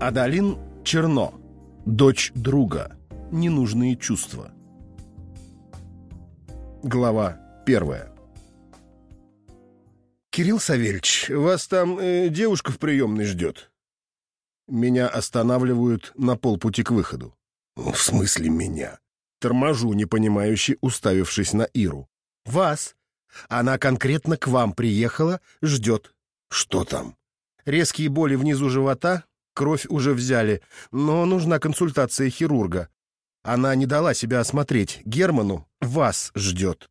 Адалин Черно. Дочь друга. Ненужные чувства. Глава первая. «Кирилл Савельевич, вас там э, девушка в приемной ждет». Меня останавливают на полпути к выходу. «В смысле меня?» Торможу, непонимающе уставившись на Иру. «Вас. Она конкретно к вам приехала, ждет». «Что там?» «Резкие боли внизу живота, кровь уже взяли, но нужна консультация хирурга. Она не дала себя осмотреть. Герману вас ждет».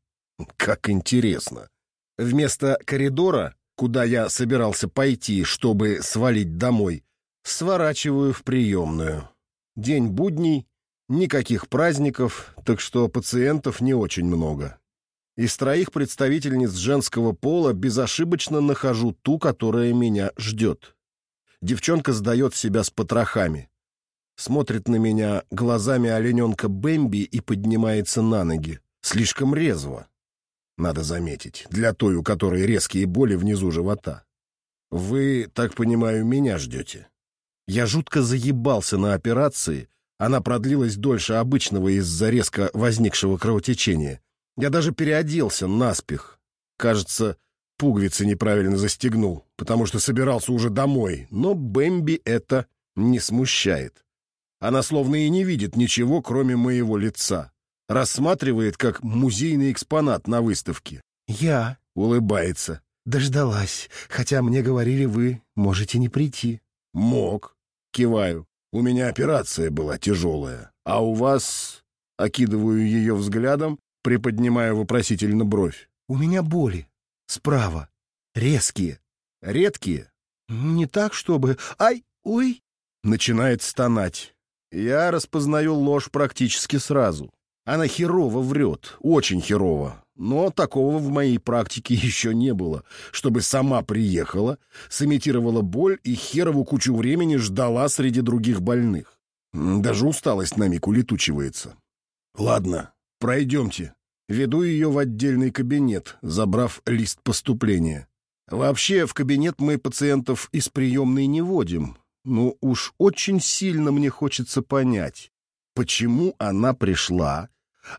«Как интересно». Вместо коридора, куда я собирался пойти, чтобы свалить домой, сворачиваю в приемную. День будний, никаких праздников, так что пациентов не очень много. Из троих представительниц женского пола безошибочно нахожу ту, которая меня ждет. Девчонка сдает себя с потрохами. Смотрит на меня глазами олененка Бэмби и поднимается на ноги. Слишком резво. Надо заметить, для той, у которой резкие боли внизу живота. Вы, так понимаю, меня ждете. Я жутко заебался на операции. Она продлилась дольше обычного из-за резко возникшего кровотечения. Я даже переоделся наспех. Кажется, пуговицы неправильно застегнул, потому что собирался уже домой, но Бэмби это не смущает. Она словно и не видит ничего, кроме моего лица рассматривает как музейный экспонат на выставке. «Я», — улыбается, — «дождалась, хотя мне говорили, вы можете не прийти». «Мог», — киваю. «У меня операция была тяжелая, а у вас...» Окидываю ее взглядом, приподнимая вопросительно бровь. «У меня боли. Справа. Резкие. Редкие. Не так, чтобы... Ай, ой!» Начинает стонать. Я распознаю ложь практически сразу. Она херово врет, очень херово. Но такого в моей практике еще не было, чтобы сама приехала, сымитировала боль и херову кучу времени ждала среди других больных. Даже усталость на миг улетучивается. Ладно, пройдемте. Веду ее в отдельный кабинет, забрав лист поступления. Вообще, в кабинет мы пациентов из приемной не водим. Но уж очень сильно мне хочется понять, почему она пришла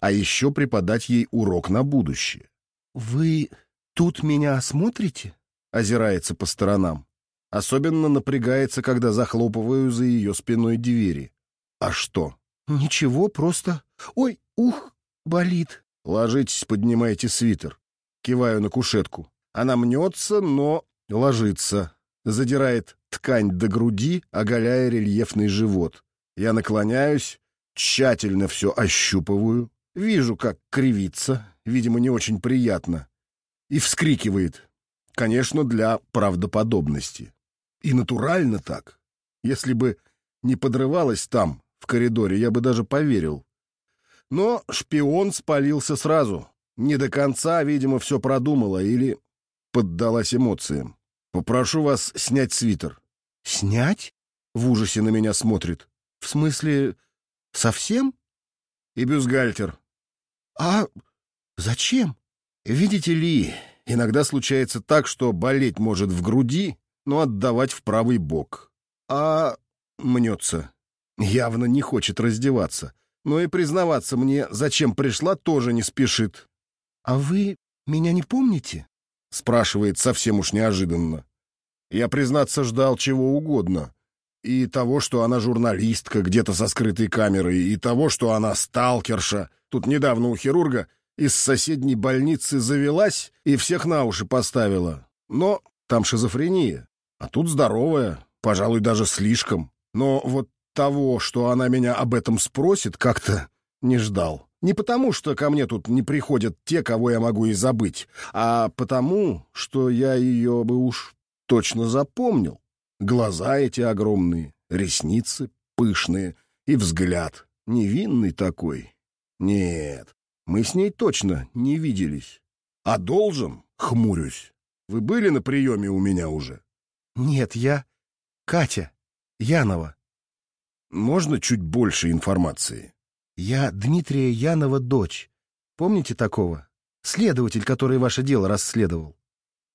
а еще преподать ей урок на будущее. «Вы тут меня осмотрите?» — озирается по сторонам. Особенно напрягается, когда захлопываю за ее спиной двери. «А что?» «Ничего, просто... Ой, ух, болит!» «Ложитесь, поднимайте свитер». Киваю на кушетку. Она мнется, но ложится. Задирает ткань до груди, оголяя рельефный живот. Я наклоняюсь, тщательно все ощупываю, Вижу, как кривится, видимо, не очень приятно. И вскрикивает. Конечно, для правдоподобности. И натурально так. Если бы не подрывалась там, в коридоре, я бы даже поверил. Но шпион спалился сразу. Не до конца, видимо, все продумала или поддалась эмоциям. Попрошу вас снять свитер. «Снять?» — в ужасе на меня смотрит. «В смысле, совсем?» «И бюстгальтер. «А зачем?» «Видите ли, иногда случается так, что болеть может в груди, но отдавать в правый бок. А мнется. Явно не хочет раздеваться. Но и признаваться мне, зачем пришла, тоже не спешит. «А вы меня не помните?» — спрашивает совсем уж неожиданно. Я, признаться, ждал чего угодно. И того, что она журналистка где-то со скрытой камерой, и того, что она сталкерша, Тут недавно у хирурга из соседней больницы завелась и всех на уши поставила. Но там шизофрения, а тут здоровая, пожалуй, даже слишком. Но вот того, что она меня об этом спросит, как-то не ждал. Не потому, что ко мне тут не приходят те, кого я могу и забыть, а потому, что я ее бы уж точно запомнил. Глаза эти огромные, ресницы пышные и взгляд невинный такой, нет, мы с ней точно не виделись. А должен, хмурюсь. Вы были на приеме у меня уже? Нет, я... Катя. Янова. Можно чуть больше информации? Я Дмитрия Янова дочь. Помните такого? Следователь, который ваше дело расследовал.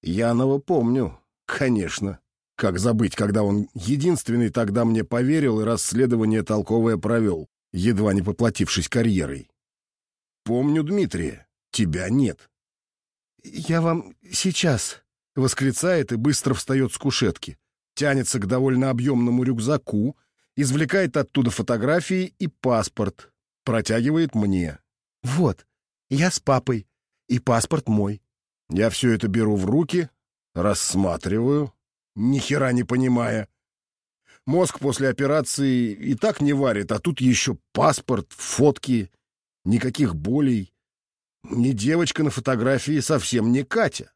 Янова помню, конечно. Как забыть, когда он единственный тогда мне поверил и расследование толковое провел, едва не поплатившись карьерой. Помню Дмитрия, тебя нет. «Я вам сейчас», — восклицает и быстро встает с кушетки, тянется к довольно объемному рюкзаку, извлекает оттуда фотографии и паспорт, протягивает мне. «Вот, я с папой, и паспорт мой». Я все это беру в руки, рассматриваю, ни хера не понимая. Мозг после операции и так не варит, а тут еще паспорт, фотки, никаких болей. Не девочка на фотографии, совсем не Катя.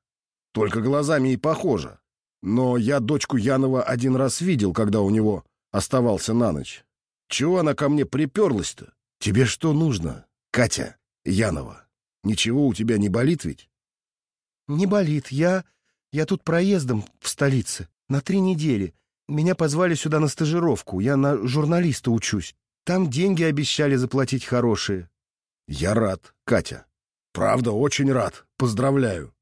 Только глазами и похожа. Но я дочку Янова один раз видел, когда у него оставался на ночь. Чего она ко мне приперлась-то? Тебе что нужно, Катя Янова? Ничего у тебя не болит ведь? Не болит. Я... я тут проездом в столице. На три недели. Меня позвали сюда на стажировку. Я на журналиста учусь. Там деньги обещали заплатить хорошие. Я рад, Катя. Правда, очень рад. Поздравляю.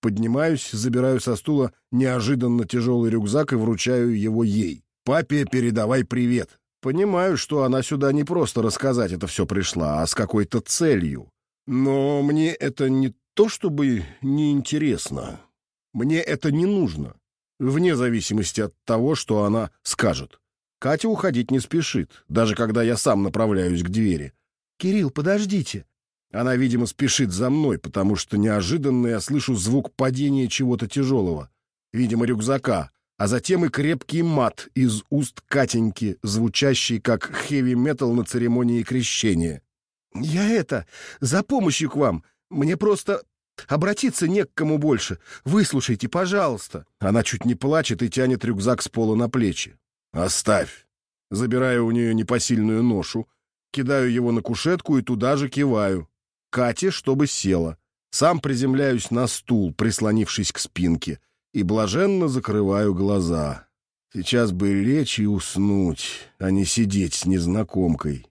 Поднимаюсь, забираю со стула неожиданно тяжелый рюкзак и вручаю его ей. Папе передавай привет. Понимаю, что она сюда не просто рассказать это все пришла, а с какой-то целью. Но мне это не то чтобы неинтересно. Мне это не нужно. Вне зависимости от того, что она скажет. Катя уходить не спешит, даже когда я сам направляюсь к двери. «Кирилл, подождите!» Она, видимо, спешит за мной, потому что неожиданно я слышу звук падения чего-то тяжелого, видимо, рюкзака, а затем и крепкий мат из уст Катеньки, звучащий как хэви-метал на церемонии крещения. «Я это, за помощью к вам. Мне просто обратиться не к кому больше. Выслушайте, пожалуйста». Она чуть не плачет и тянет рюкзак с пола на плечи. «Оставь». Забираю у нее непосильную ношу, кидаю его на кушетку и туда же киваю. Кате, чтобы села. Сам приземляюсь на стул, прислонившись к спинке, и блаженно закрываю глаза. Сейчас бы лечь и уснуть, а не сидеть с незнакомкой.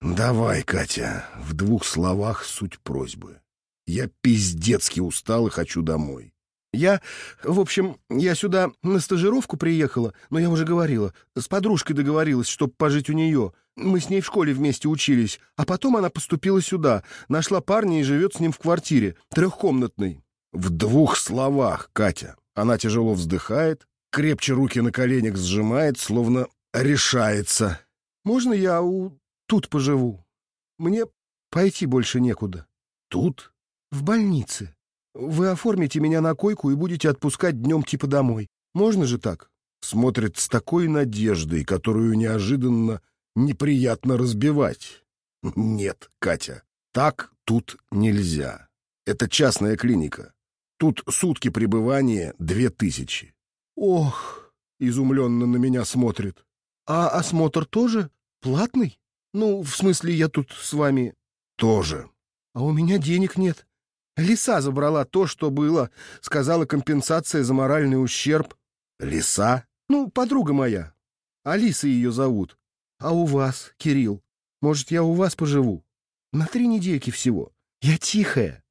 «Давай, Катя, в двух словах суть просьбы. Я пиздецки устал и хочу домой». «Я, в общем, я сюда на стажировку приехала, но я уже говорила, с подружкой договорилась, чтобы пожить у нее. Мы с ней в школе вместе учились, а потом она поступила сюда, нашла парня и живет с ним в квартире, трехкомнатной». «В двух словах, Катя». Она тяжело вздыхает, крепче руки на коленях сжимает, словно решается. «Можно я у... тут поживу? Мне пойти больше некуда». «Тут?» «В больнице. Вы оформите меня на койку и будете отпускать днем типа домой. Можно же так?» Смотрит с такой надеждой, которую неожиданно неприятно разбивать. Нет, Катя, так тут нельзя. Это частная клиника. Тут сутки пребывания — две тысячи. Ох, изумленно на меня смотрит. А осмотр тоже платный? Ну, в смысле, я тут с вами... Тоже. А у меня денег нет. Лиса забрала то, что было. Сказала компенсация за моральный ущерб. Лиса? Ну, подруга моя. Алиса ее зовут. А у вас, Кирилл? Может, я у вас поживу? На три недельки всего. Я тихая.